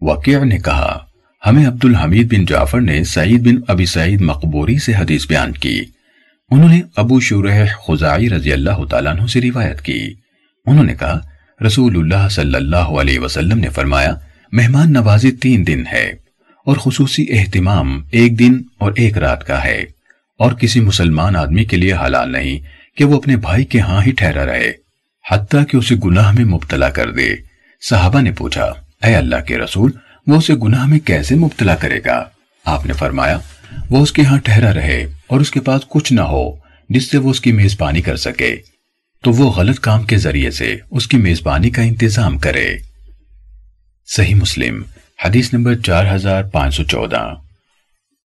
وقیع نے کہا، ہمیں عبد الحمید بن جعفر نے سعید بن ابی سعید مقبوری سے حدیث بیان کی۔ انہوں نے ابو شورح خزائی رضی اللہ تعالیٰ عنہ سے روایت کی۔ انہوں نے کہا، رسول اللہ صلی اللہ علیہ وسلم نے فرمایا، مہمان نوازی تین دن ہے اور خصوصی اہتمام ایک دن اور ایک رات کا ہے۔ اور کسی مسلمان آدمی کے لیے حلال نہیں کہ وہ اپنے بھائی کے ہاں ہی ٹھہرا رہے، حتیٰ کہ اسے گناہ میں مبتلا کر دے۔ صحابہ نے پوچھا اے اللہ کے رسول، وہ اسے گناہ میں کیسے مبتلا کرے گا؟ آپ نے فرمایا، وہ اس کے ہاں ٹھہرا رہے اور اس کے پاس کچھ نہ ہو، جس سے وہ اس کی میزبانی کر سکے۔ تو وہ غلط کام کے ذریعے سے اس کی میزبانی کا انتظام کرے۔ صحیح مسلم، حدیث نمبر چار ہزار پانچ سو چودہ۔